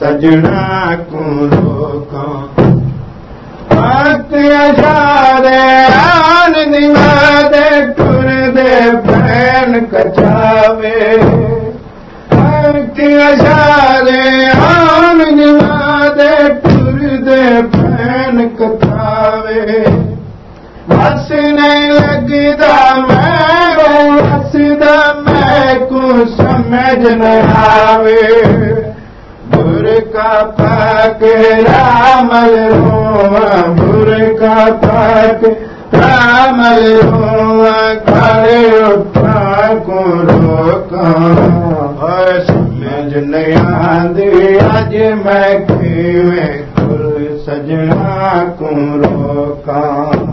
सजना को भक्त अजारे आन निवादे टुर दे भैन कचावे भक्त अजारे आन निवादे टुर दे भैन कचावे बस नहीं लगदा मैं हसदा मैं को पाक रामल बुरका पाक रामल खेवे कुल सजना को